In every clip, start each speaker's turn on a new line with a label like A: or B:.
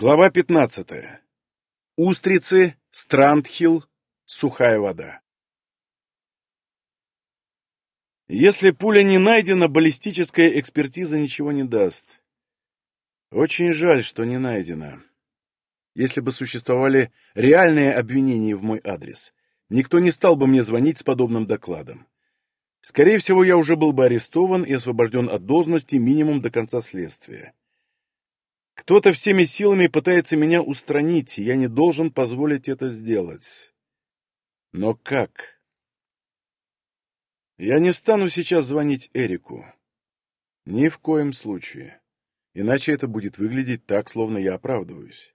A: Глава 15. Устрицы, Страндхилл, сухая вода. Если пуля не найдена, баллистическая экспертиза ничего не даст. Очень жаль, что не найдена. Если бы существовали реальные обвинения в мой адрес, никто не стал бы мне звонить с подобным докладом. Скорее всего, я уже был бы арестован и освобожден от должности минимум до конца следствия. Кто-то всеми силами пытается меня устранить, и я не должен позволить это сделать. Но как? Я не стану сейчас звонить Эрику. Ни в коем случае. Иначе это будет выглядеть так, словно я оправдываюсь.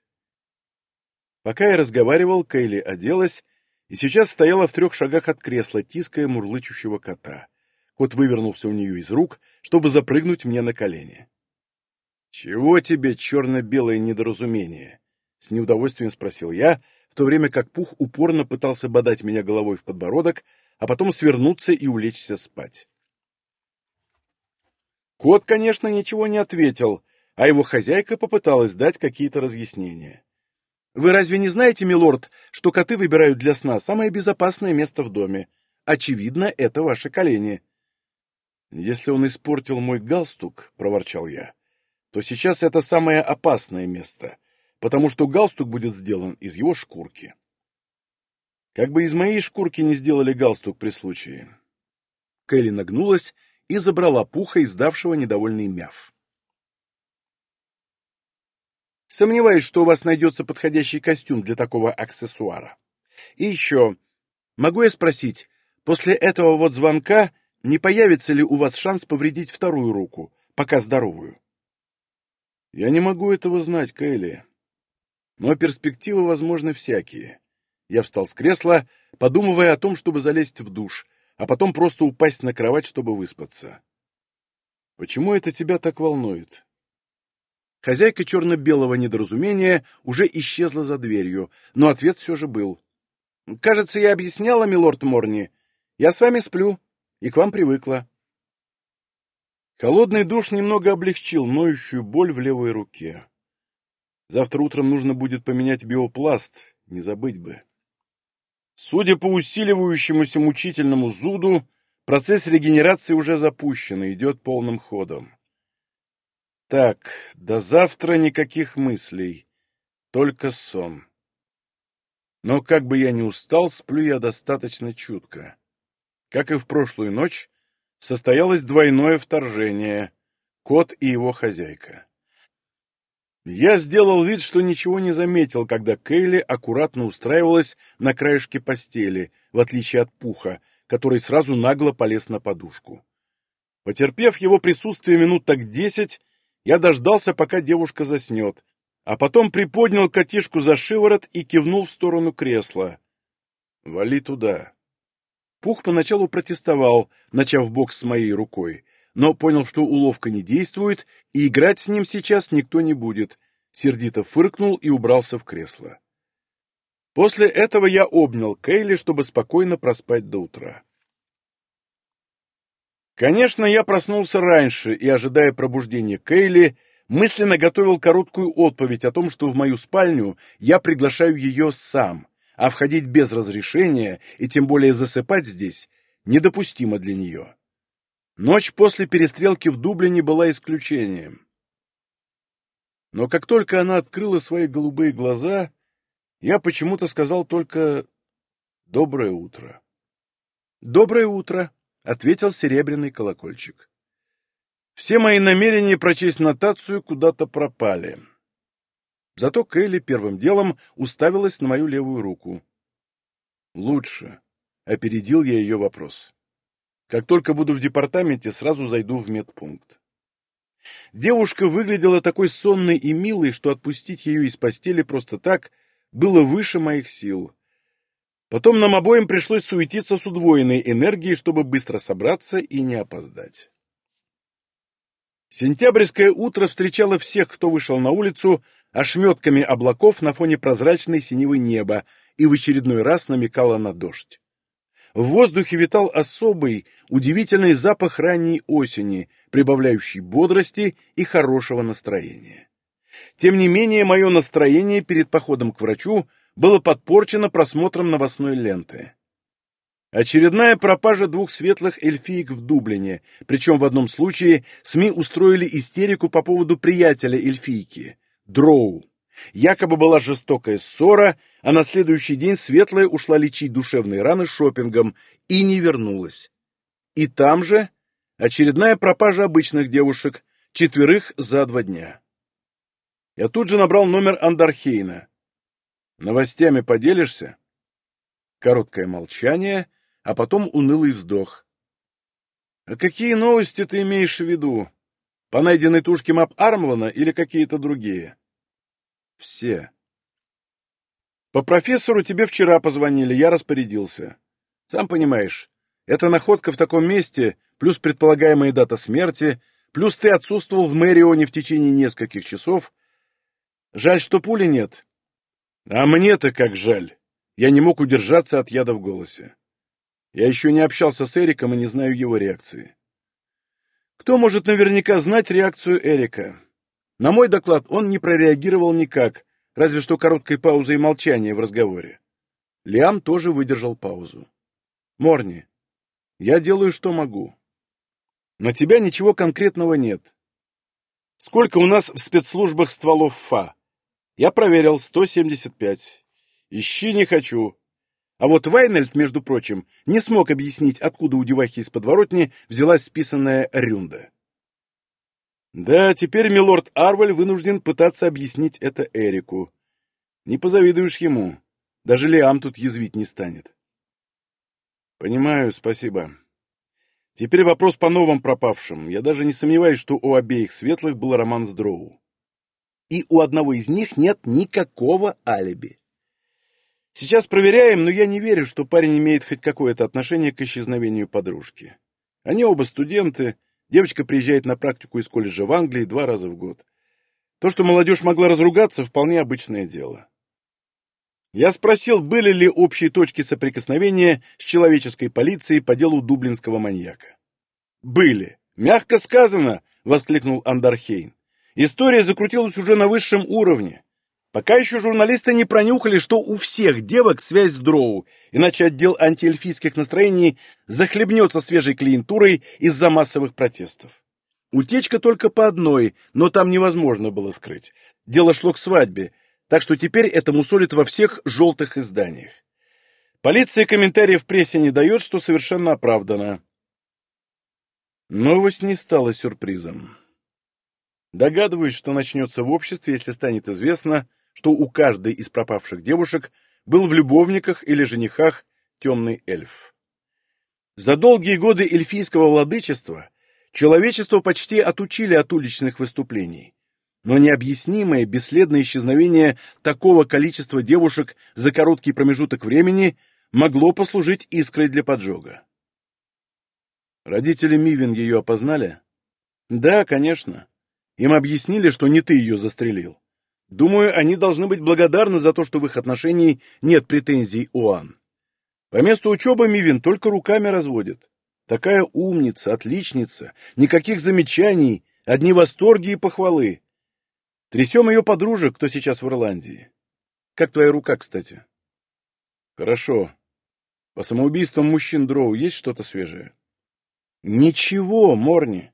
A: Пока я разговаривал, Кейли оделась и сейчас стояла в трех шагах от кресла, тиская мурлычущего кота. Кот вывернулся у нее из рук, чтобы запрыгнуть мне на колени. «Чего тебе черно-белое недоразумение?» — с неудовольствием спросил я, в то время как Пух упорно пытался бодать меня головой в подбородок, а потом свернуться и улечься спать. Кот, конечно, ничего не ответил, а его хозяйка попыталась дать какие-то разъяснения. «Вы разве не знаете, милорд, что коты выбирают для сна самое безопасное место в доме? Очевидно, это ваши колени». «Если он испортил мой галстук», — проворчал я, то сейчас это самое опасное место, потому что галстук будет сделан из его шкурки. Как бы из моей шкурки не сделали галстук при случае. Кэлли нагнулась и забрала пуха, издавшего недовольный мяв. Сомневаюсь, что у вас найдется подходящий костюм для такого аксессуара. И еще, могу я спросить, после этого вот звонка не появится ли у вас шанс повредить вторую руку, пока здоровую? Я не могу этого знать, Кэлли. Но перспективы возможны всякие. Я встал с кресла, подумывая о том, чтобы залезть в душ, а потом просто упасть на кровать, чтобы выспаться. Почему это тебя так волнует? Хозяйка черно-белого недоразумения уже исчезла за дверью, но ответ все же был. «Кажется, я объясняла, милорд Морни. Я с вами сплю и к вам привыкла». Холодный душ немного облегчил ноющую боль в левой руке. Завтра утром нужно будет поменять биопласт, не забыть бы. Судя по усиливающемуся мучительному зуду, процесс регенерации уже запущен и идет полным ходом. Так, до завтра никаких мыслей, только сон. Но как бы я ни устал, сплю я достаточно чутко. Как и в прошлую ночь, состоялось двойное вторжение — кот и его хозяйка. Я сделал вид, что ничего не заметил, когда Кейли аккуратно устраивалась на краешке постели, в отличие от Пуха, который сразу нагло полез на подушку. Потерпев его присутствие минут так десять, я дождался, пока девушка заснет, а потом приподнял котишку за шиворот и кивнул в сторону кресла. «Вали туда. Пух поначалу протестовал, начав бокс с моей рукой, но понял, что уловка не действует, и играть с ним сейчас никто не будет. Сердито фыркнул и убрался в кресло. После этого я обнял Кейли, чтобы спокойно проспать до утра. Конечно, я проснулся раньше и, ожидая пробуждения Кейли, мысленно готовил короткую отповедь о том, что в мою спальню я приглашаю ее сам — а входить без разрешения и тем более засыпать здесь недопустимо для нее. Ночь после перестрелки в Дублине была исключением. Но как только она открыла свои голубые глаза, я почему-то сказал только «Доброе утро». «Доброе утро», — ответил серебряный колокольчик. Все мои намерения прочесть нотацию куда-то пропали. Зато Келли первым делом уставилась на мою левую руку. «Лучше», — опередил я ее вопрос. «Как только буду в департаменте, сразу зайду в медпункт». Девушка выглядела такой сонной и милой, что отпустить ее из постели просто так было выше моих сил. Потом нам обоим пришлось суетиться с удвоенной энергией, чтобы быстро собраться и не опоздать. Сентябрьское утро встречало всех, кто вышел на улицу, ошметками облаков на фоне прозрачной синевы неба и в очередной раз намекала на дождь. В воздухе витал особый, удивительный запах ранней осени, прибавляющий бодрости и хорошего настроения. тем не менее мое настроение перед походом к врачу было подпорчено просмотром новостной ленты. Очередная пропажа двух светлых эльфиек в Дублине, причем в одном случае СМИ устроили истерику по поводу приятеля эльфийки – Дроу. Якобы была жестокая ссора, а на следующий день Светлая ушла лечить душевные раны шопингом и не вернулась. И там же очередная пропажа обычных девушек, четверых за два дня. Я тут же набрал номер Андархейна. «Новостями поделишься?» Короткое молчание, а потом унылый вздох. «А какие новости ты имеешь в виду? По найденной тушке Мап Армлана или какие-то другие?» «Все». «По профессору тебе вчера позвонили, я распорядился. Сам понимаешь, эта находка в таком месте, плюс предполагаемая дата смерти, плюс ты отсутствовал в Мэрионе в течение нескольких часов. Жаль, что пули нет». «А мне-то как жаль!» Я не мог удержаться от яда в голосе. Я еще не общался с Эриком и не знаю его реакции. Кто может наверняка знать реакцию Эрика? На мой доклад он не прореагировал никак, разве что короткой паузой молчания в разговоре. Лиам тоже выдержал паузу. «Морни, я делаю, что могу. На тебя ничего конкретного нет. Сколько у нас в спецслужбах стволов ФА? Я проверил, 175. Ищи не хочу. А вот Вайнельд, между прочим, не смог объяснить, откуда у девахи из подворотни взялась списанная рюнда. Да, теперь милорд Арваль вынужден пытаться объяснить это Эрику. Не позавидуешь ему. Даже Лиам тут язвить не станет. Понимаю, спасибо. Теперь вопрос по новым пропавшим. Я даже не сомневаюсь, что у обеих светлых был роман с Дроу. И у одного из них нет никакого алиби. Сейчас проверяем, но я не верю, что парень имеет хоть какое-то отношение к исчезновению подружки. Они оба студенты, девочка приезжает на практику из колледжа в Англии два раза в год. То, что молодежь могла разругаться, вполне обычное дело. Я спросил, были ли общие точки соприкосновения с человеческой полицией по делу дублинского маньяка. «Были. Мягко сказано!» — воскликнул Андархейн. «История закрутилась уже на высшем уровне. Пока еще журналисты не пронюхали, что у всех девок связь с Дроу, иначе отдел антиэльфийских настроений захлебнется свежей клиентурой из-за массовых протестов. Утечка только по одной, но там невозможно было скрыть. Дело шло к свадьбе, так что теперь это мусолит во всех желтых изданиях. Полиция комментариев в прессе не дает, что совершенно оправдано. Новость не стала сюрпризом. Догадываюсь, что начнется в обществе, если станет известно, что у каждой из пропавших девушек был в любовниках или женихах темный эльф. За долгие годы эльфийского владычества человечество почти отучили от уличных выступлений, но необъяснимое бесследное исчезновение такого количества девушек за короткий промежуток времени могло послужить искрой для поджога. Родители Мивин ее опознали? Да, конечно. Им объяснили, что не ты ее застрелил. Думаю, они должны быть благодарны за то, что в их отношении нет претензий ОАН. По месту учебы Мивин только руками разводит. Такая умница, отличница, никаких замечаний, одни восторги и похвалы. Трясем ее подружек, кто сейчас в Ирландии. Как твоя рука, кстати? Хорошо. По самоубийствам мужчин Дроу есть что-то свежее? Ничего, Морни.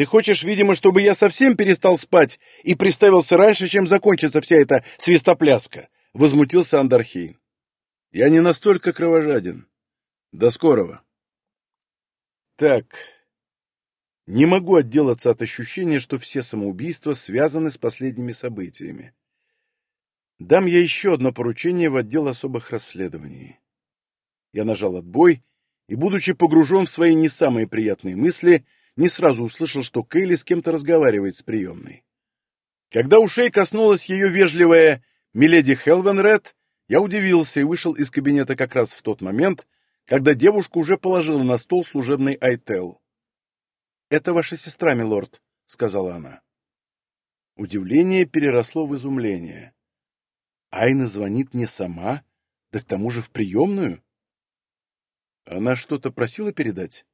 A: Ты хочешь, видимо, чтобы я совсем перестал спать и приставился раньше, чем закончится вся эта свистопляска?» — возмутился Андархейн. «Я не настолько кровожаден. До скорого». «Так, не могу отделаться от ощущения, что все самоубийства связаны с последними событиями. Дам я еще одно поручение в отдел особых расследований». Я нажал отбой и, будучи погружен в свои не самые приятные мысли, — не сразу услышал, что Кейли с кем-то разговаривает с приемной. Когда ушей коснулась ее вежливая «Миледи Хелвенред», я удивился и вышел из кабинета как раз в тот момент, когда девушка уже положила на стол служебный айтел. «Это ваша сестра, милорд», — сказала она. Удивление переросло в изумление. Айна звонит мне сама, да к тому же в приемную. Она что-то просила передать?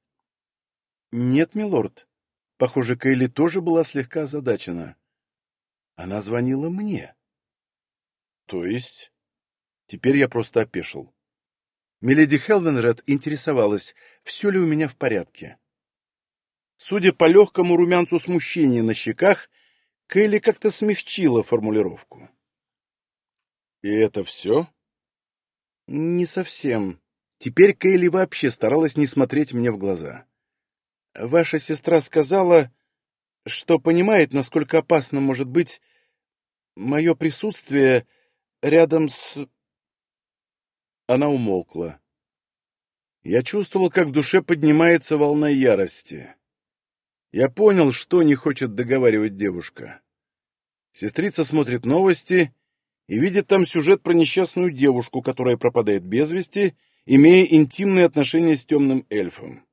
A: «Нет, милорд». Похоже, Кейли тоже была слегка озадачена. Она звонила мне. То есть? Теперь я просто опешил. Миледи Хелвенред интересовалась, все ли у меня в порядке. Судя по легкому румянцу смущения на щеках, Кэлли как-то смягчила формулировку. «И это все?» «Не совсем. Теперь Кэлли вообще старалась не смотреть мне в глаза. Ваша сестра сказала, что понимает, насколько опасно может быть мое присутствие рядом с...» Она умолкла. Я чувствовал, как в душе поднимается волна ярости. Я понял, что не хочет договаривать девушка. Сестрица смотрит новости и видит там сюжет про несчастную девушку, которая пропадает без вести, имея интимные отношения с темным эльфом.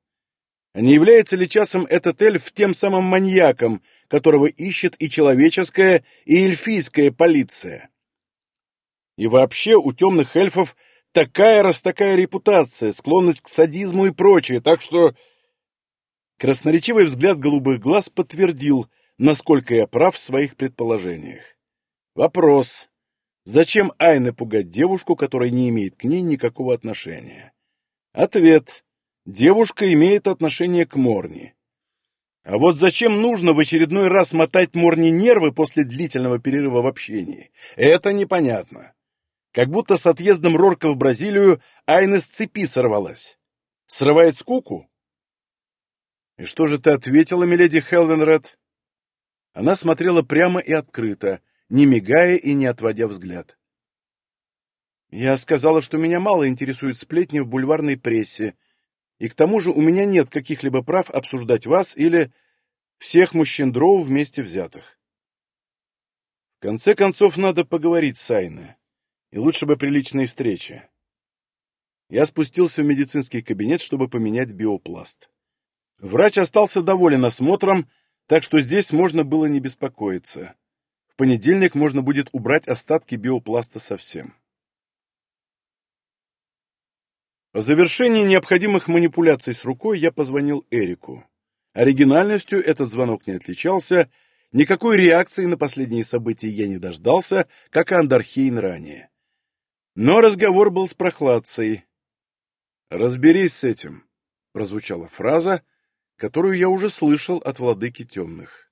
A: Не является ли часом этот эльф тем самым маньяком, которого ищет и человеческая, и эльфийская полиция? И вообще у темных эльфов такая раз такая репутация, склонность к садизму и прочее, так что Красноречивый взгляд голубых глаз подтвердил, насколько я прав в своих предположениях. Вопрос. Зачем Айне пугать девушку, которая не имеет к ней никакого отношения? Ответ. Девушка имеет отношение к Морни. А вот зачем нужно в очередной раз мотать Морни нервы после длительного перерыва в общении? Это непонятно. Как будто с отъездом Рорка в Бразилию Айна с цепи сорвалась. Срывает скуку? «И что же ты ответила, миледи Хелвенред?» Она смотрела прямо и открыто, не мигая и не отводя взгляд. «Я сказала, что меня мало интересуют сплетни в бульварной прессе, и к тому же у меня нет каких-либо прав обсуждать вас или всех мужчин Дроу вместе взятых. В конце концов, надо поговорить с Айной, и лучше бы при личной встрече. Я спустился в медицинский кабинет, чтобы поменять биопласт. Врач остался доволен осмотром, так что здесь можно было не беспокоиться. В понедельник можно будет убрать остатки биопласта совсем. По завершении необходимых манипуляций с рукой я позвонил Эрику. Оригинальностью этот звонок не отличался, никакой реакции на последние события я не дождался, как и Андархейн ранее. Но разговор был с прохладцей. «Разберись с этим», — прозвучала фраза, — которую я уже слышал от владыки темных.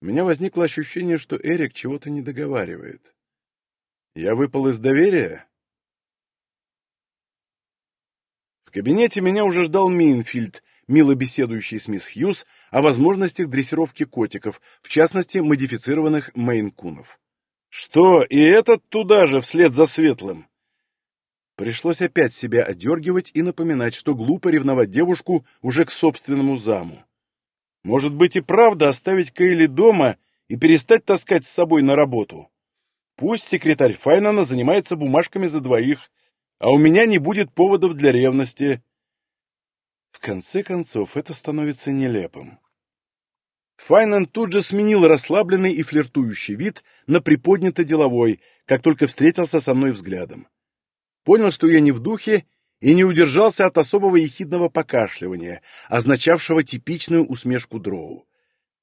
A: У меня возникло ощущение, что Эрик чего-то не договаривает. Я выпал из доверия? В кабинете меня уже ждал Минфильд, мило беседующий с мисс Хьюз о возможностях дрессировки котиков, в частности, модифицированных мейнкунов. Что, и этот туда же, вслед за светлым? Пришлось опять себя одергивать и напоминать, что глупо ревновать девушку уже к собственному заму. Может быть и правда оставить Кейли дома и перестать таскать с собой на работу. Пусть секретарь Файнана занимается бумажками за двоих, а у меня не будет поводов для ревности. В конце концов, это становится нелепым. Файнан тут же сменил расслабленный и флиртующий вид на приподнято-деловой, как только встретился со мной взглядом понял, что я не в духе, и не удержался от особого ехидного покашливания, означавшего типичную усмешку дроу.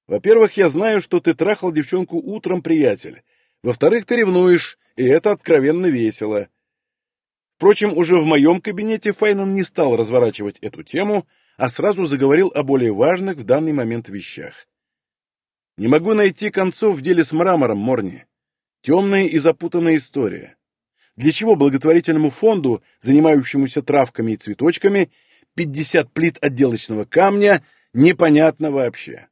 A: Во-первых, я знаю, что ты трахал девчонку утром, приятель. Во-вторых, ты ревнуешь, и это откровенно весело. Впрочем, уже в моем кабинете Файнан не стал разворачивать эту тему, а сразу заговорил о более важных в данный момент вещах. Не могу найти концов в деле с мрамором, Морни. Темная и запутанная история. Для чего благотворительному фонду, занимающемуся травками и цветочками, 50 плит отделочного камня, непонятно вообще.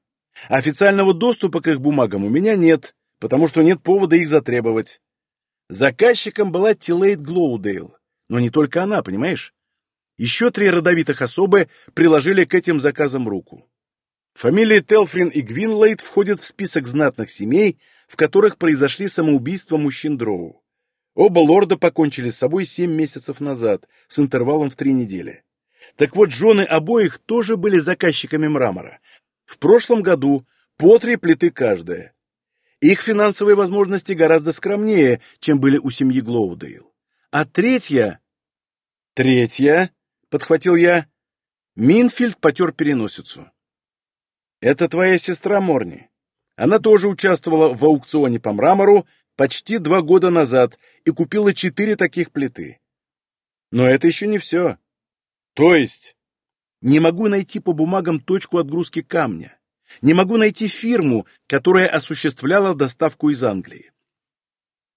A: Официального доступа к их бумагам у меня нет, потому что нет повода их затребовать. Заказчиком была Тилейт Глоудейл, но не только она, понимаешь? Еще три родовитых особы приложили к этим заказам руку. Фамилии Телфрин и Гвинлейт входят в список знатных семей, в которых произошли самоубийства мужчин Дроу. Оба лорда покончили с собой семь месяцев назад, с интервалом в три недели. Так вот, жены обоих тоже были заказчиками мрамора. В прошлом году по три плиты каждая. Их финансовые возможности гораздо скромнее, чем были у семьи Глоудейл. А третья... Третья, подхватил я. Минфильд потер переносицу. Это твоя сестра Морни. Она тоже участвовала в аукционе по мрамору почти два года назад и купила четыре таких плиты. Но это еще не все. То есть, не могу найти по бумагам точку отгрузки камня. Не могу найти фирму, которая осуществляла доставку из Англии.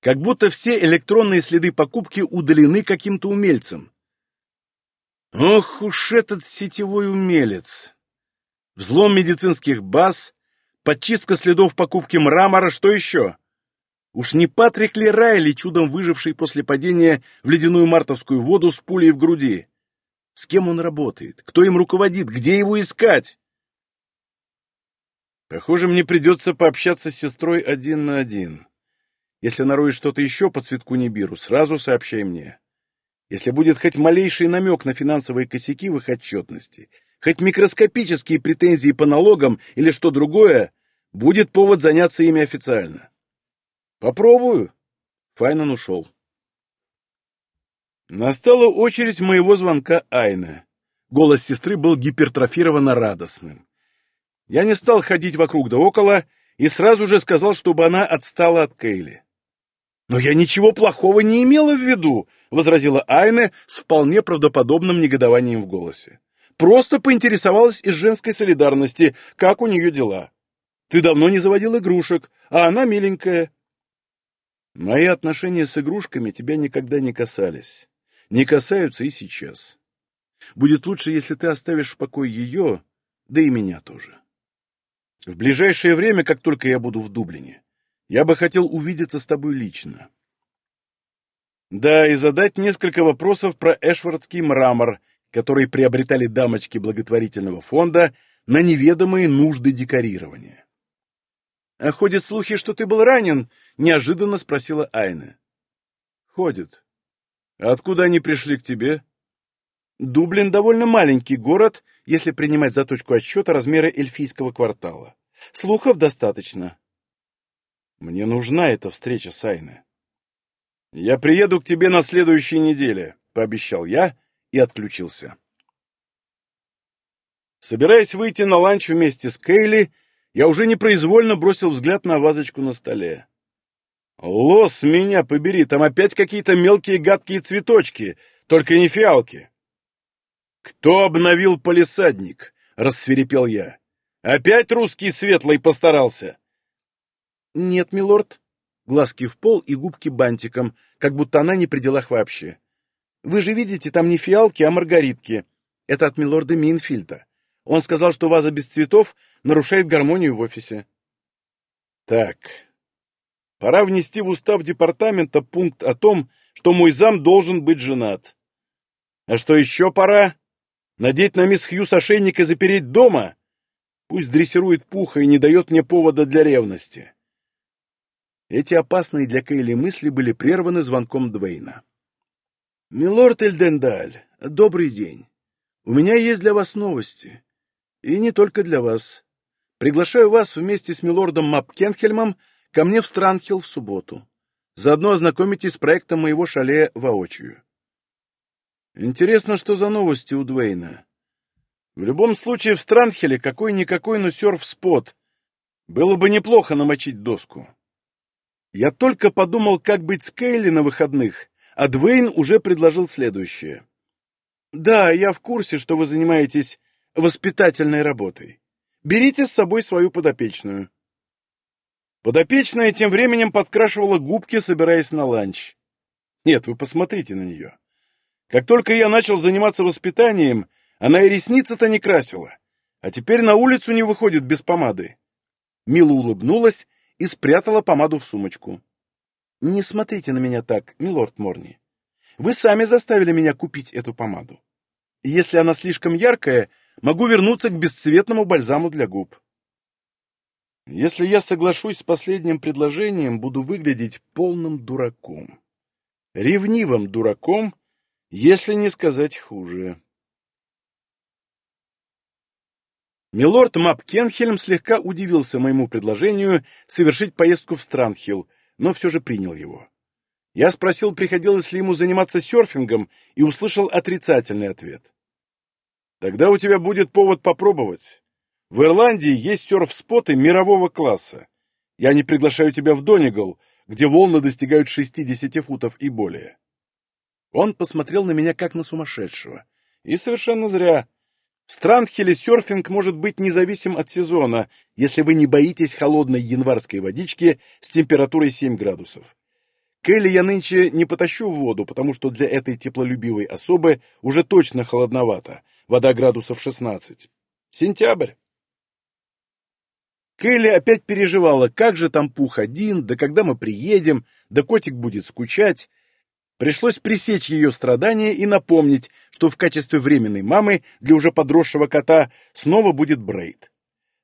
A: Как будто все электронные следы покупки удалены каким-то умельцем. Ох уж этот сетевой умелец! Взлом медицинских баз, подчистка следов покупки мрамора, что еще? Уж не Патрик ли Райли, чудом выживший после падения в ледяную мартовскую воду с пулей в груди? С кем он работает? Кто им руководит? Где его искать? Похоже, мне придется пообщаться с сестрой один на один. Если нароешь что-то еще по цветку Нибиру, сразу сообщай мне. Если будет хоть малейший намек на финансовые косяки в их отчетности, хоть микроскопические претензии по налогам или что другое, будет повод заняться ими официально. Попробую. Файнан ушел. Настала очередь моего звонка Айны. Голос сестры был гипертрофированно радостным. Я не стал ходить вокруг да около и сразу же сказал, чтобы она отстала от Кейли. «Но я ничего плохого не имела в виду», — возразила Айна с вполне правдоподобным негодованием в голосе. «Просто поинтересовалась из женской солидарности, как у нее дела. Ты давно не заводил игрушек, а она миленькая». «Мои отношения с игрушками тебя никогда не касались. Не касаются и сейчас. Будет лучше, если ты оставишь в покое ее, да и меня тоже. В ближайшее время, как только я буду в Дублине, я бы хотел увидеться с тобой лично. Да, и задать несколько вопросов про эшвардский мрамор, который приобретали дамочки благотворительного фонда на неведомые нужды декорирования. «А ходят слухи, что ты был ранен?» — неожиданно спросила Айна. «Ходят. А откуда они пришли к тебе?» «Дублин довольно маленький город, если принимать за точку отсчета размеры эльфийского квартала. Слухов достаточно. Мне нужна эта встреча с Айной. Я приеду к тебе на следующей неделе, пообещал я и отключился. Собираясь выйти на ланч вместе с Кейли, я уже непроизвольно бросил взгляд на вазочку на столе. Лос, меня побери, там опять какие-то мелкие гадкие цветочки, только не фиалки. Кто обновил полисадник? рассверепел я. Опять русский светлый постарался. «Нет, милорд». Глазки в пол и губки бантиком, как будто она не при делах вообще. «Вы же видите, там не фиалки, а маргаритки. Это от милорда Минфильда. Он сказал, что ваза без цветов нарушает гармонию в офисе». «Так, пора внести в устав департамента пункт о том, что мой зам должен быть женат. А что еще пора? Надеть на мисс Хьюс ошейник и запереть дома? Пусть дрессирует пуха и не дает мне повода для ревности». Эти опасные для Кейли мысли были прерваны звонком Двейна. «Милорд Эльдендаль, добрый день. У меня есть для вас новости. И не только для вас. Приглашаю вас вместе с милордом Мапкенхельмом ко мне в Странхилл в субботу. Заодно ознакомитесь с проектом моего шале воочию». Интересно, что за новости у Двейна. В любом случае, в Странхеле какой-никакой, но серф-спот. Было бы неплохо намочить доску. Я только подумал, как быть с Кейли на выходных, а Двейн уже предложил следующее. «Да, я в курсе, что вы занимаетесь воспитательной работой. Берите с собой свою подопечную». Подопечная тем временем подкрашивала губки, собираясь на ланч. Нет, вы посмотрите на нее. Как только я начал заниматься воспитанием, она и ресницы-то не красила, а теперь на улицу не выходит без помады. Мила улыбнулась и спрятала помаду в сумочку. «Не смотрите на меня так, милорд Морни. Вы сами заставили меня купить эту помаду. Если она слишком яркая, могу вернуться к бесцветному бальзаму для губ». Если я соглашусь с последним предложением, буду выглядеть полным дураком. Ревнивым дураком, если не сказать хуже. Милорд Мапкенхельм слегка удивился моему предложению совершить поездку в Странхилл, но все же принял его. Я спросил, приходилось ли ему заниматься серфингом, и услышал отрицательный ответ. «Тогда у тебя будет повод попробовать. В Ирландии есть серф-споты мирового класса. Я не приглашаю тебя в Донегал, где волны достигают 60 футов и более. Он посмотрел на меня как на сумасшедшего. И совершенно зря. В Страндхеле серфинг может быть независим от сезона, если вы не боитесь холодной январской водички с температурой 7 градусов. Келли я нынче не потащу в воду, потому что для этой теплолюбивой особы уже точно холодновато. Вода градусов 16. Сентябрь. Келли опять переживала, как же там Пух один, да когда мы приедем, да котик будет скучать. Пришлось пресечь ее страдания и напомнить, что в качестве временной мамы для уже подросшего кота снова будет Брейд.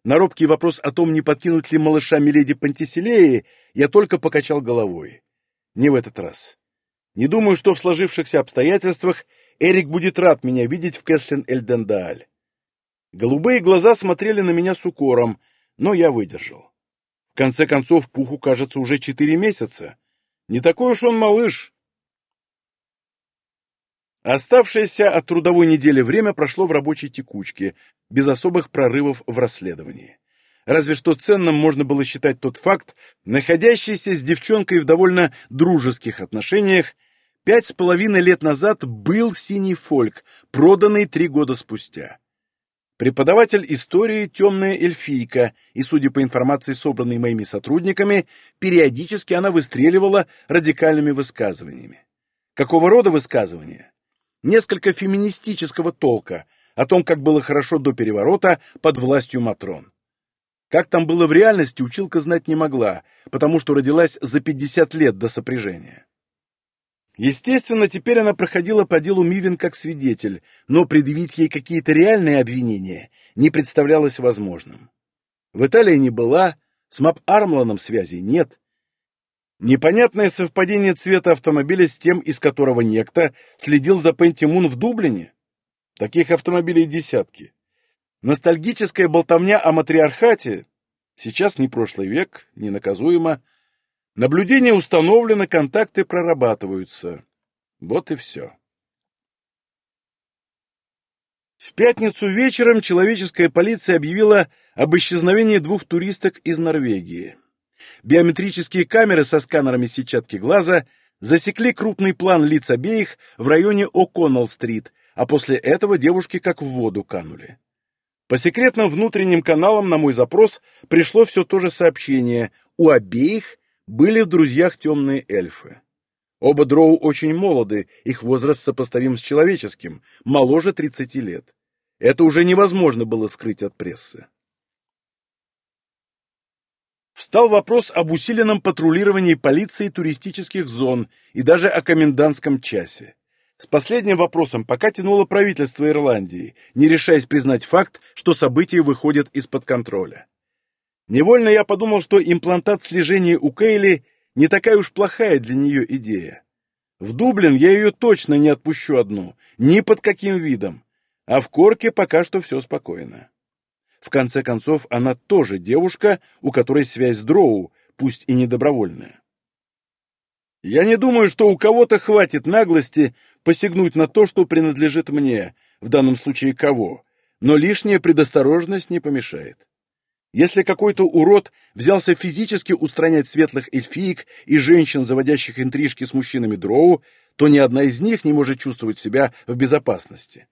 A: На робкий вопрос о том, не подкинуть ли малыша Миледи Пантиселеи, я только покачал головой. Не в этот раз. Не думаю, что в сложившихся обстоятельствах Эрик будет рад меня видеть в Кэслин-Эльдендааль. Голубые глаза смотрели на меня с укором, но я выдержал. В конце концов, Пуху, кажется, уже четыре месяца. Не такой уж он малыш. Оставшееся от трудовой недели время прошло в рабочей текучке, без особых прорывов в расследовании. Разве что ценным можно было считать тот факт, находящийся с девчонкой в довольно дружеских отношениях, пять с половиной лет назад был синий фольк, проданный три года спустя. Преподаватель истории темная эльфийка, и, судя по информации, собранной моими сотрудниками, периодически она выстреливала радикальными высказываниями. Какого рода высказывания? Несколько феминистического толка о том, как было хорошо до переворота под властью Матрон. Как там было в реальности, училка знать не могла, потому что родилась за 50 лет до сопряжения. Естественно, теперь она проходила по делу Мивин как свидетель, но предъявить ей какие-то реальные обвинения не представлялось возможным. В Италии не была, с Мап Армланом связи нет, Непонятное совпадение цвета автомобиля с тем, из которого некто следил за Пентимун в Дублине. Таких автомобилей десятки. Ностальгическая болтовня о матриархате сейчас не прошлый век, не наказуемо. Наблюдение установлено, контакты прорабатываются. Вот и все. В пятницу вечером человеческая полиция объявила об исчезновении двух туристок из Норвегии. Биометрические камеры со сканерами сетчатки глаза засекли крупный план лиц обеих в районе О'Коннелл-стрит, а после этого девушки как в воду канули. По секретным внутренним каналам на мой запрос пришло все то же сообщение. У обеих были в друзьях темные эльфы. Оба дроу очень молоды, их возраст сопоставим с человеческим, моложе 30 лет. Это уже невозможно было скрыть от прессы встал вопрос об усиленном патрулировании полиции туристических зон и даже о комендантском часе. С последним вопросом пока тянуло правительство Ирландии, не решаясь признать факт, что события выходят из-под контроля. Невольно я подумал, что имплантат слежения у Кейли не такая уж плохая для нее идея. В Дублин я ее точно не отпущу одну, ни под каким видом, а в Корке пока что все спокойно. В конце концов, она тоже девушка, у которой связь с Дроу, пусть и недобровольная. Я не думаю, что у кого-то хватит наглости посягнуть на то, что принадлежит мне, в данном случае кого, но лишняя предосторожность не помешает. Если какой-то урод взялся физически устранять светлых эльфиек и женщин, заводящих интрижки с мужчинами дроу, то ни одна из них не может чувствовать себя в безопасности.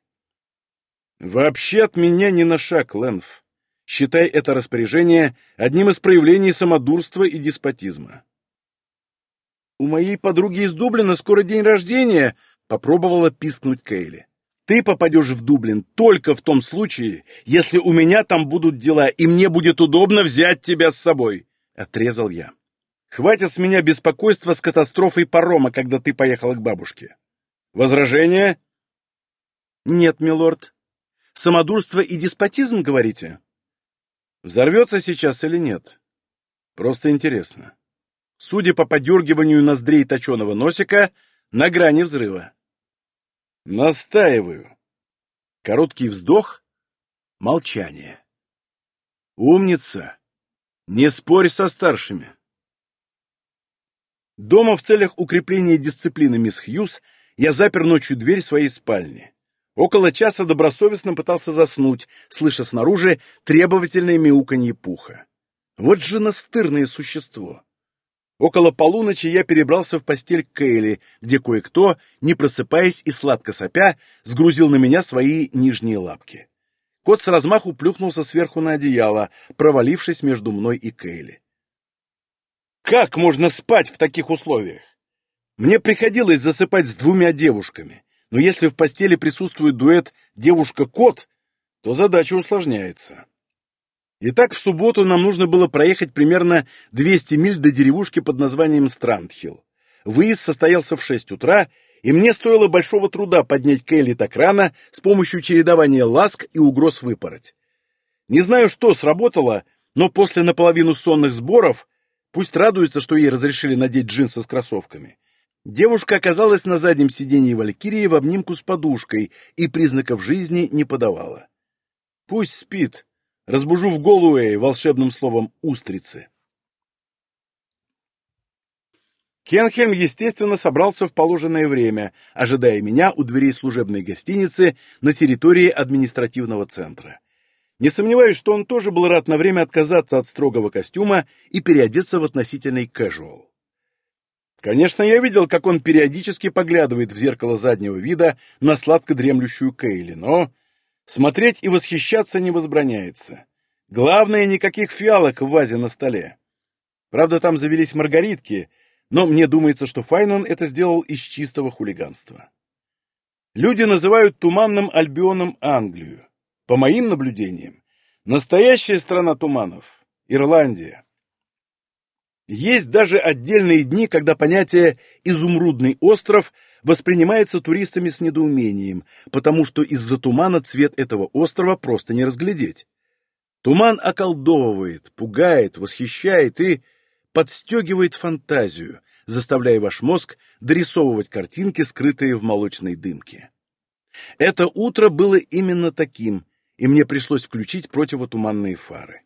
A: Вообще от меня ни на шаг, Лэнф. Считай это распоряжение одним из проявлений самодурства и деспотизма. «У моей подруги из Дублина скоро день рождения», — попробовала пискнуть Кейли. «Ты попадешь в Дублин только в том случае, если у меня там будут дела, и мне будет удобно взять тебя с собой», — отрезал я. «Хватит с меня беспокойства с катастрофой парома, когда ты поехала к бабушке. Возражение?» «Нет, милорд. Самодурство и деспотизм, говорите?» Взорвется сейчас или нет? Просто интересно. Судя по подергиванию ноздрей точеного носика, на грани взрыва. Настаиваю. Короткий вздох, молчание. Умница. Не спорь со старшими. Дома в целях укрепления дисциплины мисс Хьюз я запер ночью дверь своей спальни. Около часа добросовестно пытался заснуть, слыша снаружи требовательное мяуканье пуха. Вот же настырное существо. Около полуночи я перебрался в постель к Кейли, где кое-кто, не просыпаясь и сладко сопя, сгрузил на меня свои нижние лапки. Кот с размаху плюхнулся сверху на одеяло, провалившись между мной и Кейли. Как можно спать в таких условиях? Мне приходилось засыпать с двумя девушками, но если в постели присутствует дуэт девушка-кот, то задача усложняется. Итак, в субботу нам нужно было проехать примерно 200 миль до деревушки под названием Страндхилл. Выезд состоялся в 6 утра, и мне стоило большого труда поднять Келли так рано с помощью чередования ласк и угроз выпороть. Не знаю, что сработало, но после наполовину сонных сборов, пусть радуется, что ей разрешили надеть джинсы с кроссовками, девушка оказалась на заднем сиденье Валькирии в обнимку с подушкой и признаков жизни не подавала. Пусть спит, Разбужу в Голуэй волшебным словом «устрицы». Кенхельм, естественно, собрался в положенное время, ожидая меня у дверей служебной гостиницы на территории административного центра. Не сомневаюсь, что он тоже был рад на время отказаться от строгого костюма и переодеться в относительный casual. Конечно, я видел, как он периодически поглядывает в зеркало заднего вида на сладко дремлющую Кейли, но Смотреть и восхищаться не возбраняется. Главное, никаких фиалок в вазе на столе. Правда, там завелись маргаритки, но мне думается, что Файнон это сделал из чистого хулиганства. Люди называют туманным Альбионом Англию. По моим наблюдениям, настоящая страна туманов — Ирландия. Есть даже отдельные дни, когда понятие «изумрудный остров» воспринимается туристами с недоумением, потому что из-за тумана цвет этого острова просто не разглядеть. Туман околдовывает, пугает, восхищает и подстегивает фантазию, заставляя ваш мозг дорисовывать картинки, скрытые в молочной дымке. Это утро было именно таким, и мне пришлось включить противотуманные фары.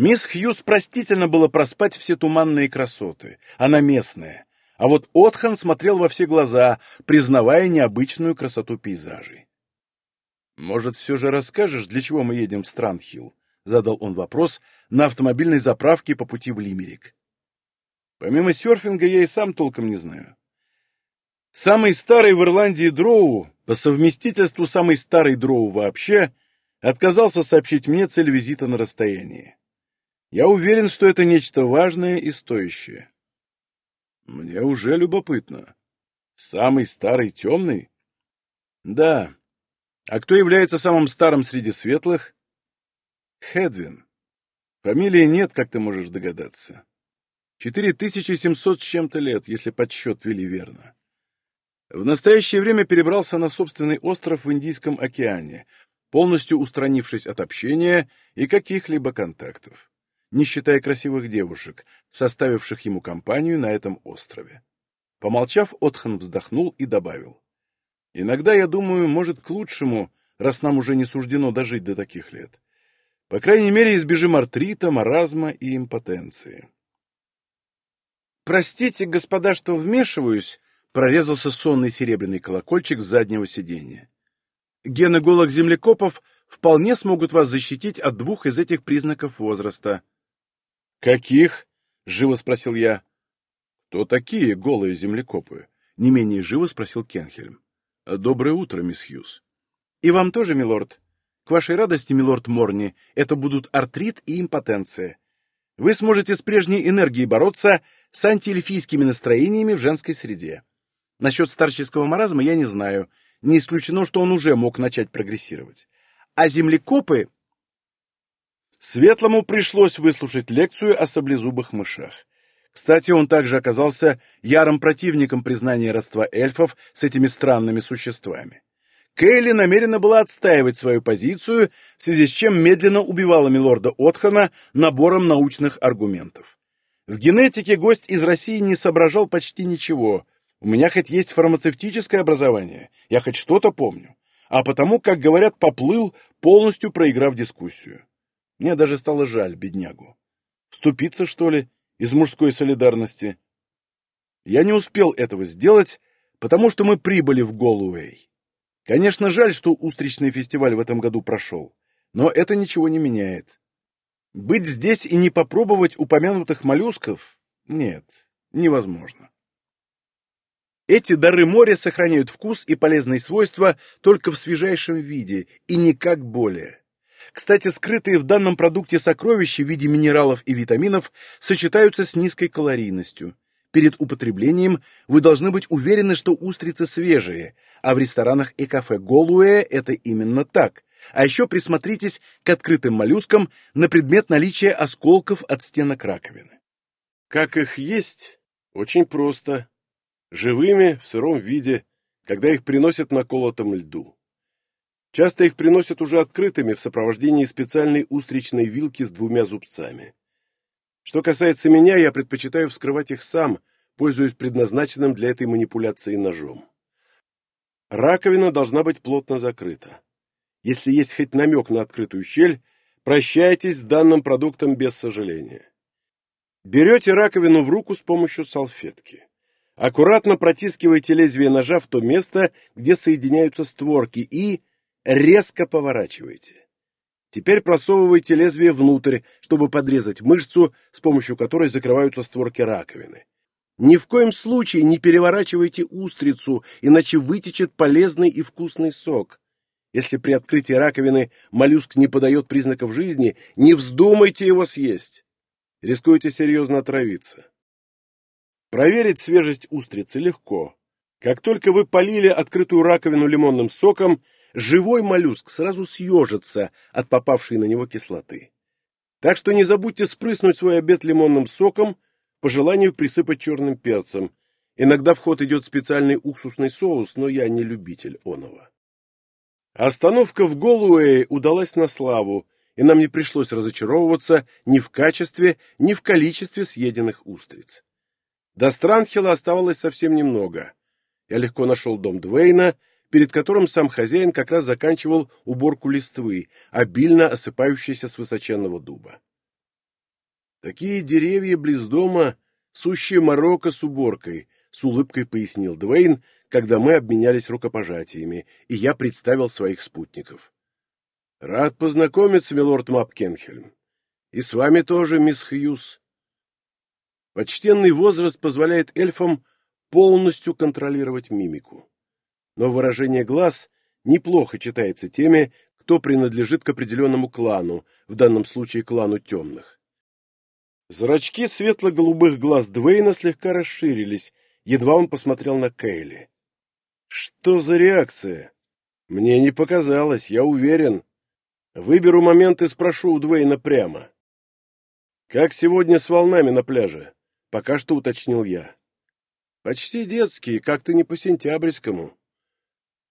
A: Мисс Хьюз простительно было проспать все туманные красоты. Она местная. А вот Отхан смотрел во все глаза, признавая необычную красоту пейзажей. «Может, все же расскажешь, для чего мы едем в Странхилл?» — задал он вопрос на автомобильной заправке по пути в Лимерик. «Помимо серфинга я и сам толком не знаю. Самый старый в Ирландии дроу, по совместительству самый старый дроу вообще, отказался сообщить мне цель визита на расстоянии. Я уверен, что это нечто важное и стоящее. Мне уже любопытно. Самый старый темный? Да. А кто является самым старым среди светлых? Хедвин. Фамилии нет, как ты можешь догадаться. 4700 с чем-то лет, если подсчет вели верно. В настоящее время перебрался на собственный остров в Индийском океане, полностью устранившись от общения и каких-либо контактов не считая красивых девушек, составивших ему компанию на этом острове. Помолчав, Отхан вздохнул и добавил. «Иногда, я думаю, может, к лучшему, раз нам уже не суждено дожить до таких лет. По крайней мере, избежим артрита, маразма и импотенции». «Простите, господа, что вмешиваюсь», — прорезался сонный серебряный колокольчик с заднего сиденья. «Генеголог землекопов вполне смогут вас защитить от двух из этих признаков возраста». «Каких?» — живо спросил я. «Кто такие голые землекопы?» — не менее живо спросил Кенхельм. «Доброе утро, мисс Хьюз». «И вам тоже, милорд. К вашей радости, милорд Морни, это будут артрит и импотенция. Вы сможете с прежней энергией бороться с антиэльфийскими настроениями в женской среде. Насчет старческого маразма я не знаю. Не исключено, что он уже мог начать прогрессировать. А землекопы Светлому пришлось выслушать лекцию о саблезубых мышах. Кстати, он также оказался ярым противником признания родства эльфов с этими странными существами. Кейли намерена была отстаивать свою позицию, в связи с чем медленно убивала милорда Отхана набором научных аргументов. В генетике гость из России не соображал почти ничего. У меня хоть есть фармацевтическое образование, я хоть что-то помню. А потому, как говорят, поплыл, полностью проиграв дискуссию. Мне даже стало жаль беднягу. Вступиться, что ли, из мужской солидарности? Я не успел этого сделать, потому что мы прибыли в Голуэй. Конечно, жаль, что устричный фестиваль в этом году прошел, но это ничего не меняет. Быть здесь и не попробовать упомянутых моллюсков? Нет, невозможно. Эти дары моря сохраняют вкус и полезные свойства только в свежайшем виде и никак более. Кстати, скрытые в данном продукте сокровища в виде минералов и витаминов сочетаются с низкой калорийностью. Перед употреблением вы должны быть уверены, что устрицы свежие, а в ресторанах и кафе Голуэ это именно так. А еще присмотритесь к открытым моллюскам на предмет наличия осколков от стенок раковины. Как их есть? Очень просто живыми, в сыром виде, когда их приносят на колотом льду. Часто их приносят уже открытыми в сопровождении специальной устричной вилки с двумя зубцами. Что касается меня, я предпочитаю вскрывать их сам, пользуясь предназначенным для этой манипуляции ножом. Раковина должна быть плотно закрыта. Если есть хоть намек на открытую щель, прощайтесь с данным продуктом без сожаления. Берете раковину в руку с помощью салфетки. Аккуратно протискивайте лезвие ножа в то место, где соединяются створки, и резко поворачивайте. Теперь просовывайте лезвие внутрь, чтобы подрезать мышцу, с помощью которой закрываются створки раковины. Ни в коем случае не переворачивайте устрицу, иначе вытечет полезный и вкусный сок. Если при открытии раковины моллюск не подает признаков жизни, не вздумайте его съесть. Рискуете серьезно отравиться. Проверить свежесть устрицы легко. Как только вы полили открытую раковину лимонным соком, живой моллюск сразу съежится от попавшей на него кислоты. Так что не забудьте спрыснуть свой обед лимонным соком, по желанию присыпать черным перцем. Иногда в ход идет специальный уксусный соус, но я не любитель оного. Остановка в Голуэе удалась на славу, и нам не пришлось разочаровываться ни в качестве, ни в количестве съеденных устриц. До Странхила оставалось совсем немного. Я легко нашел дом Двейна, перед которым сам хозяин как раз заканчивал уборку листвы, обильно осыпающейся с высоченного дуба. Такие деревья близ дома — сущие Марокко с уборкой, — с улыбкой пояснил Двейн, когда мы обменялись рукопожатиями, и я представил своих спутников. — Рад познакомиться, милорд Мапкенхельм. И с вами тоже, мисс Хьюз. Почтенный возраст позволяет эльфам полностью контролировать мимику. Но выражение глаз неплохо читается теми, кто принадлежит к определенному клану, в данном случае клану темных. Зрачки светло-голубых глаз Двейна слегка расширились, едва он посмотрел на Кейли. Что за реакция? Мне не показалось, я уверен. Выберу момент и спрошу у Двейна прямо. Как сегодня с волнами на пляже? Пока что уточнил я. Почти детские, как-то не по-сентябрьскому.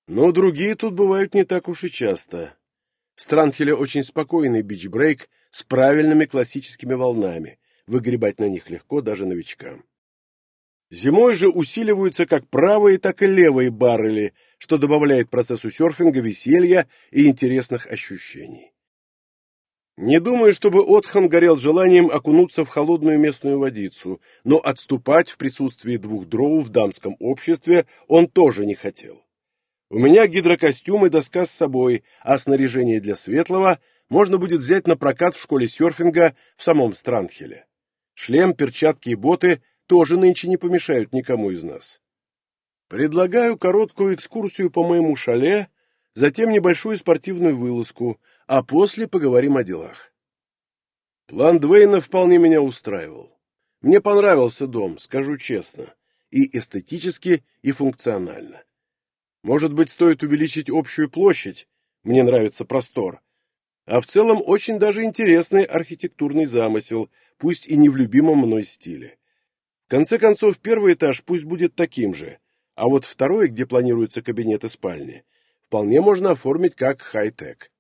A: Но другие тут бывают не так уж и часто. В Странхеле очень спокойный бичбрейк с правильными классическими волнами. Выгребать на них легко даже новичкам. Зимой же усиливаются как правые, так и левые баррели, что добавляет процессу серфинга веселья и интересных ощущений. Не думаю, чтобы Отхан горел желанием окунуться в холодную местную водицу, но отступать в присутствии двух дроу в дамском обществе он тоже не хотел. У меня гидрокостюм и доска с собой, а снаряжение для светлого можно будет взять на прокат в школе серфинга в самом Странхеле. Шлем, перчатки и боты тоже нынче не помешают никому из нас. Предлагаю короткую экскурсию по моему шале, затем небольшую спортивную вылазку — а после поговорим о делах. План Двейна вполне меня устраивал. Мне понравился дом, скажу честно, и эстетически, и функционально. Может быть, стоит увеличить общую площадь, мне нравится простор, а в целом очень даже интересный архитектурный замысел, пусть и не в любимом мной стиле. В конце концов, первый этаж пусть будет таким же, а вот второй, где планируются кабинеты спальни, вполне можно оформить как хай-тек.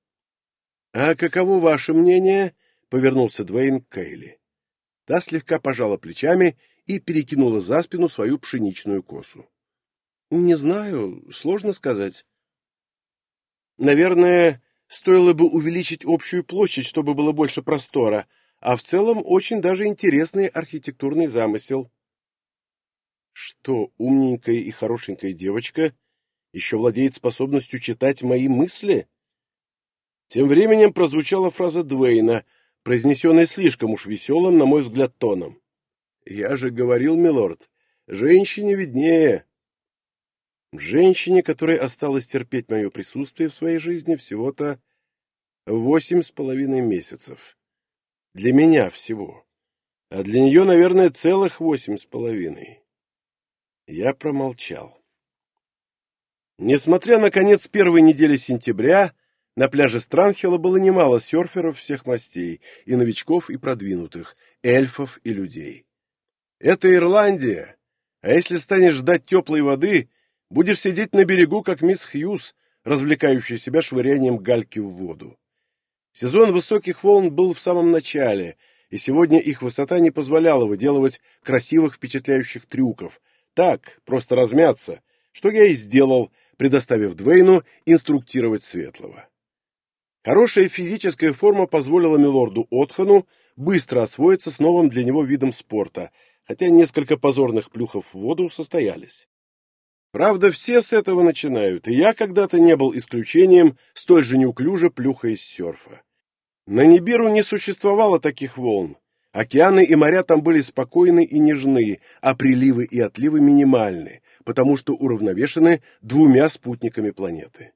A: «А каково ваше мнение?» — повернулся Двейн к Кейли. Та слегка пожала плечами и перекинула за спину свою пшеничную косу. «Не знаю, сложно сказать. Наверное, стоило бы увеличить общую площадь, чтобы было больше простора, а в целом очень даже интересный архитектурный замысел». «Что, умненькая и хорошенькая девочка еще владеет способностью читать мои мысли?» Тем временем прозвучала фраза Двейна
B: произнесенный слишком уж веселым, на мой взгляд, тоном. «Я же говорил, милорд, женщине виднее». Женщине, которой осталось терпеть мое присутствие в своей жизни, всего-то восемь с половиной месяцев. Для меня всего. А для нее, наверное, целых восемь с половиной. Я промолчал. Несмотря на конец первой недели сентября, на пляже Странхела было немало серферов всех мастей, и новичков, и продвинутых, эльфов и людей. Это Ирландия, а если станешь ждать теплой воды, будешь сидеть на берегу, как мисс Хьюз, развлекающая себя швырянием гальки в воду. Сезон высоких волн был в самом начале, и сегодня их высота не позволяла выделывать красивых впечатляющих трюков. Так, просто размяться, что я и сделал, предоставив Двейну инструктировать Светлого. Хорошая физическая форма позволила милорду Отхану быстро освоиться с новым для него видом спорта, хотя несколько позорных плюхов в воду состоялись. Правда, все с этого начинают, и я когда-то не был исключением, столь же неуклюже плюхаясь с серфа. На Нибиру не существовало таких волн. Океаны и моря там были спокойны и нежны, а приливы и отливы минимальны, потому что уравновешены двумя спутниками планеты.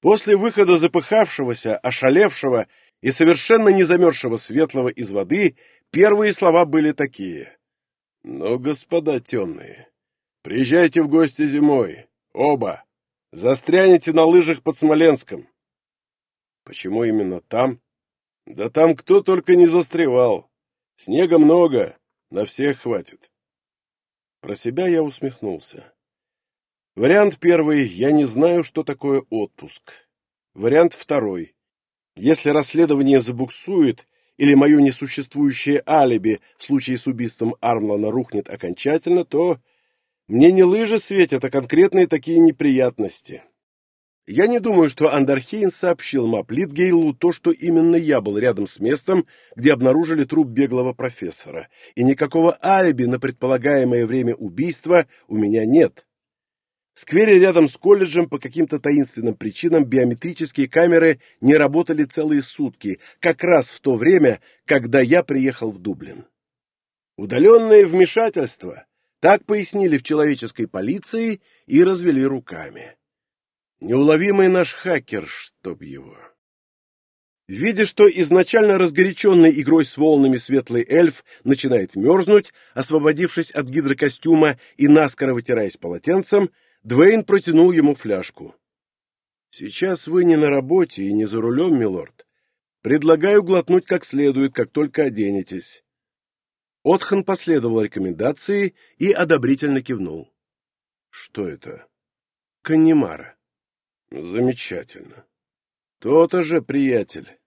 B: После выхода запыхавшегося, ошалевшего и совершенно не замерзшего светлого из воды первые слова были такие. «Ну, господа темные, приезжайте в гости зимой, оба, застрянете на лыжах под Смоленском. Почему именно там? Да там кто только не застревал. Снега много, на всех хватит. Про себя я усмехнулся. Вариант первый — я не знаю, что такое отпуск. Вариант второй. Если расследование забуксует или мое несуществующее алиби в случае с убийством Армлана рухнет окончательно, то мне не лыжи светят, а конкретные такие неприятности. Я не думаю, что Андерхейн сообщил Мап Литгейлу то, что именно я был рядом с местом, где обнаружили труп беглого профессора, и никакого алиби на предполагаемое время убийства у меня нет. В сквере рядом с колледжем по каким-то таинственным причинам биометрические камеры не работали целые сутки, как раз в то время, когда я приехал в Дублин. Удаленное вмешательство, так пояснили в человеческой полиции и развели руками. Неуловимый наш хакер, чтоб его. Видя, что изначально разгоряченный игрой с волнами светлый эльф начинает мерзнуть, освободившись от гидрокостюма и наскоро вытираясь полотенцем, Двейн протянул ему фляжку. «Сейчас вы не на работе и не за рулем, милорд. Предлагаю глотнуть как следует, как только оденетесь». Отхан последовал рекомендации и одобрительно кивнул. «Что это?» «Каннимара». Замечательно. То-то же, приятель.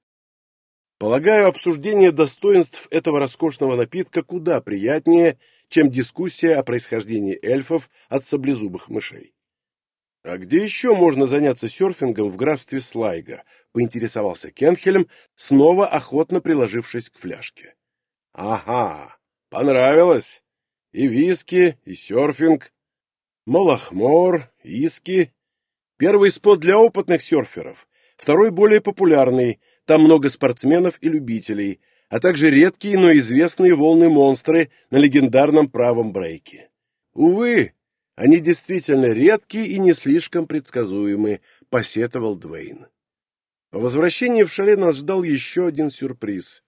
B: Полагаю, обсуждение достоинств этого роскошного напитка куда приятнее, чем дискуссия о происхождении эльфов от саблезубых мышей. «А где еще можно заняться серфингом в графстве Слайга?» — поинтересовался Кенхельм, снова охотно приложившись к фляжке. «Ага, понравилось. И виски, и серфинг. Малахмор, иски, Первый спот для опытных серферов, второй более популярный, там много спортсменов и любителей, а также редкие, но известные волны-монстры на легендарном правом брейке. Увы, они действительно редкие и не слишком предсказуемы, посетовал Двейн. По возвращении в шале нас ждал еще один сюрприз.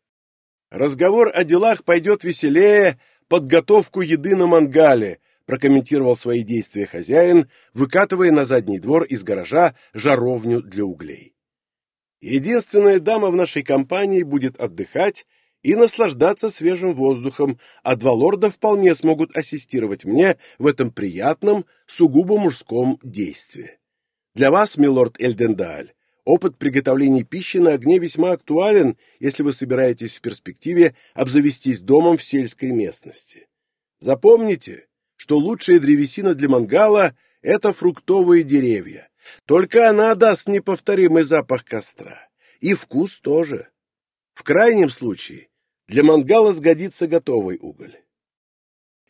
B: Разговор о делах пойдет веселее подготовку еды на мангале, прокомментировал свои действия хозяин, выкатывая на задний двор из гаража жаровню для углей. Единственная дама в нашей компании будет отдыхать и наслаждаться свежим воздухом, а два лорда вполне смогут ассистировать мне в этом приятном, сугубо мужском действии. Для вас, милорд Эльдендаль, опыт приготовления пищи на огне весьма актуален, если вы собираетесь в перспективе обзавестись домом в сельской местности. Запомните, что лучшая древесина для мангала — это фруктовые деревья. Только она даст неповторимый запах костра. И вкус тоже. В крайнем случае для мангала сгодится готовый уголь.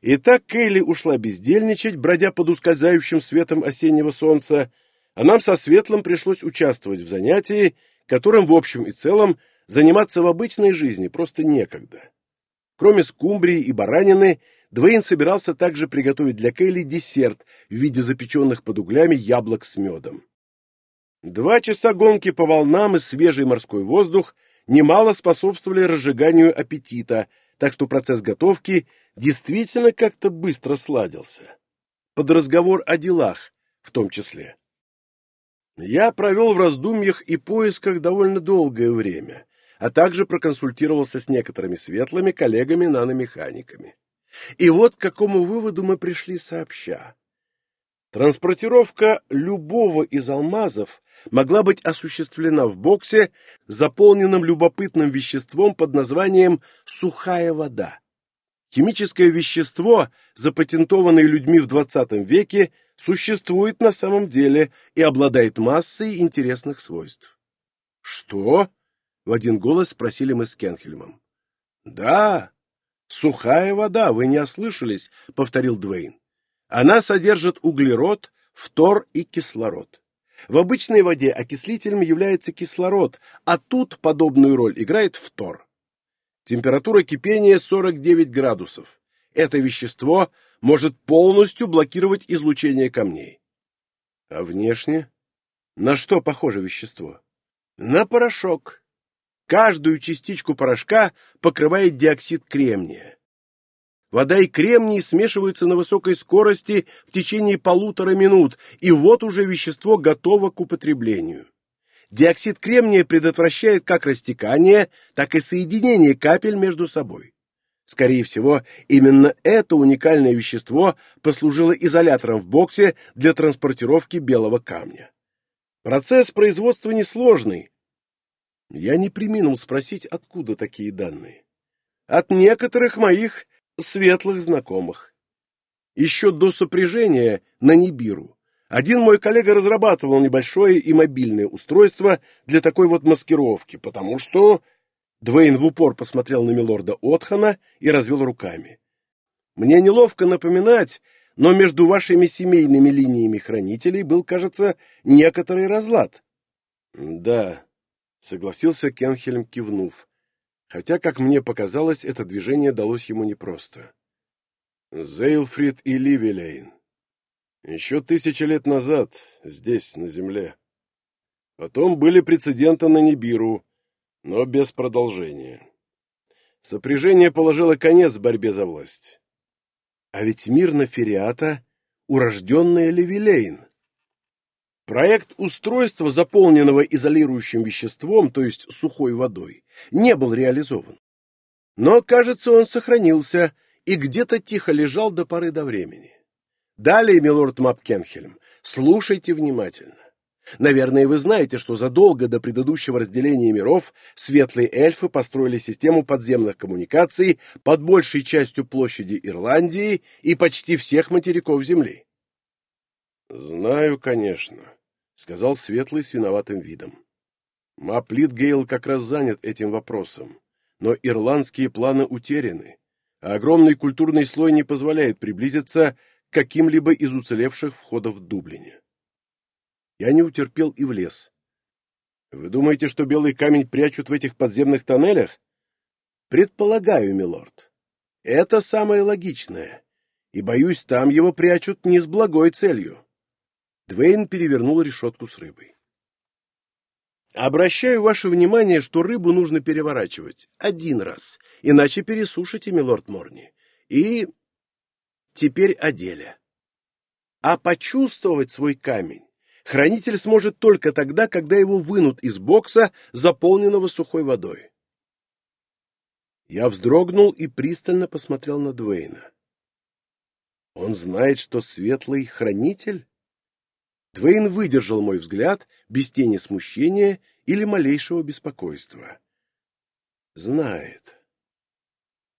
B: Итак, Кейли ушла бездельничать, бродя под ускользающим светом осеннего солнца, а нам со Светлым пришлось участвовать в занятии, которым в общем и целом заниматься в обычной жизни просто некогда. Кроме скумбрии и баранины, Двейн собирался также приготовить для Кейли десерт в виде запеченных под углями яблок с медом. Два часа гонки по волнам и свежий морской воздух немало способствовали разжиганию аппетита, так что процесс готовки действительно как-то быстро сладился. Под разговор о делах в том числе. Я провел в раздумьях и поисках довольно долгое время, а также проконсультировался с некоторыми светлыми коллегами-наномеханиками. И вот к какому выводу мы пришли сообща. Транспортировка любого из алмазов могла быть осуществлена в боксе, заполненном любопытным веществом под названием «сухая вода». Химическое вещество, запатентованное людьми в 20 веке, существует на самом деле и обладает массой интересных свойств. «Что?» — в один голос спросили мы с Кенхельмом. «Да, сухая вода, вы не ослышались», — повторил Двейн. «Она содержит углерод, фтор и кислород. В обычной воде окислителем является кислород, а тут подобную роль играет фтор. Температура кипения 49 градусов. Это вещество может полностью блокировать излучение камней. А внешне? На что похоже вещество? На порошок. Каждую частичку порошка покрывает диоксид кремния. Вода и кремний смешиваются на высокой скорости в течение полутора минут, и вот уже вещество готово к употреблению. Диоксид кремния предотвращает как растекание, так и соединение капель между собой. Скорее всего, именно это уникальное вещество послужило изолятором в боксе для транспортировки белого камня. Процесс производства несложный. Я не приминул спросить, откуда такие данные. От некоторых моих светлых знакомых. Еще до сопряжения на Нибиру один мой коллега разрабатывал небольшое и мобильное устройство для такой вот маскировки, потому что... Двейн в упор посмотрел на милорда Отхана и развел руками. Мне неловко напоминать, но между вашими семейными линиями хранителей был, кажется, некоторый разлад. Да, согласился Кенхельм, кивнув хотя, как мне показалось, это движение далось ему непросто. Зейлфрид и Ливилейн. Еще тысячи лет назад, здесь, на Земле. Потом были прецеденты на Нибиру, но без продолжения. Сопряжение положило конец борьбе за власть. А ведь мир на Фериата — урожденная Левилейн. Проект устройства, заполненного изолирующим веществом, то есть сухой водой, не был реализован. Но, кажется, он сохранился и где-то тихо лежал до поры до времени. Далее, милорд Мапкенхельм, слушайте внимательно. Наверное, вы знаете, что задолго до предыдущего разделения миров светлые эльфы построили систему подземных коммуникаций под большей частью площади Ирландии и почти всех материков Земли. «Знаю, конечно», сказал Светлый с виноватым видом. Маплит Гейл как раз занят этим вопросом, но ирландские планы утеряны, а огромный культурный слой не позволяет приблизиться к каким-либо из уцелевших входов в Дублине. Я не утерпел и влез. Вы думаете, что белый камень прячут в этих подземных тоннелях? Предполагаю, милорд. Это самое логичное, и, боюсь, там его прячут не с благой целью. Двейн перевернул решетку с рыбой. Обращаю ваше внимание, что рыбу нужно переворачивать один раз, иначе пересушите, милорд Морни. И теперь о деле. А почувствовать свой камень хранитель сможет только тогда, когда его вынут из бокса, заполненного сухой водой. Я вздрогнул и пристально посмотрел на Двейна. Он знает, что светлый хранитель? Двейн выдержал мой взгляд без тени смущения или малейшего беспокойства. Знает.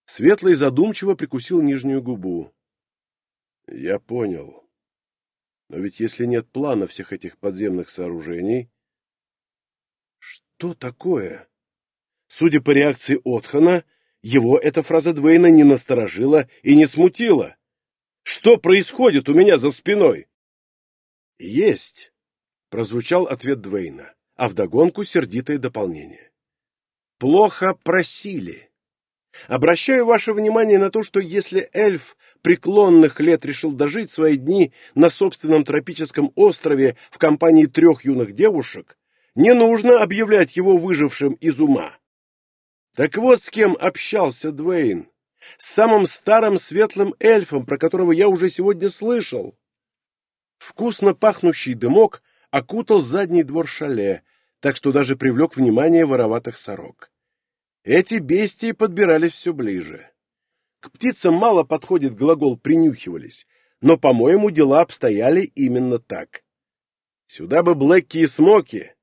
B: Светлый задумчиво прикусил нижнюю губу. Я понял. Но ведь если нет плана всех этих подземных сооружений... Что такое? Судя по реакции Отхана, его эта фраза Двейна не насторожила и не смутила. Что происходит у меня за спиной? «Есть!» — прозвучал ответ Двейна, а вдогонку сердитое дополнение. плохо просили. Обращаю ваше внимание на то, что если эльф преклонных лет решил дожить свои дни на собственном тропическом острове в компании трех юных девушек, не нужно объявлять его выжившим из ума. Так вот с кем общался Двейн. С самым старым светлым эльфом, про которого я уже сегодня слышал. Вкусно пахнущий дымок окутал задний двор шале, так что даже привлек внимание вороватых сорок. Эти бестии подбирались все ближе. К птицам мало подходит глагол «принюхивались», но, по-моему, дела обстояли именно так. Сюда бы Блэкки и Смоки.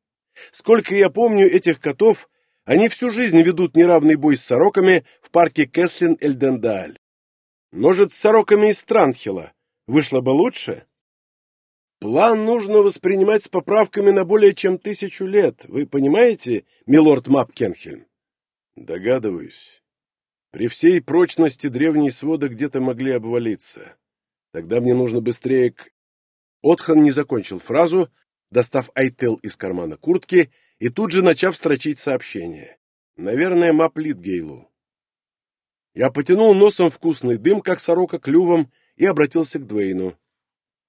B: Сколько я помню этих котов, они всю жизнь ведут неравный бой с сороками в парке Кэслин-Эльдендааль. Может, с сороками из Странхила вышло бы лучше? План нужно воспринимать с поправками на более чем тысячу лет, вы понимаете, милорд Мапкенхельм?
A: Догадываюсь. При всей прочности древние своды где-то могли обвалиться. Тогда мне нужно быстрее к...
B: Отхан не закончил фразу, достав айтел из кармана куртки и тут же начав строчить сообщение. Наверное, мап Литгейлу. Я потянул носом вкусный дым, как сорока клювом, и обратился к Двейну.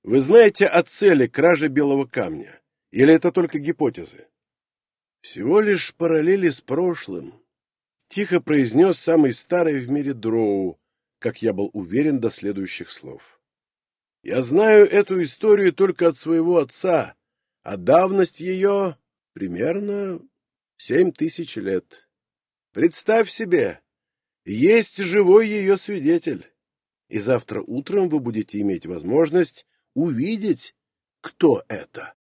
B: Вы знаете о цели кражи белого камня? Или это только гипотезы? Всего лишь параллели с прошлым. Тихо произнес самый старый в мире дроу, как я был уверен до следующих слов. Я знаю эту историю только от своего отца, а давность ее примерно семь тысяч лет. Представь себе, есть живой ее свидетель, и завтра утром вы будете иметь возможность увидеть, кто это.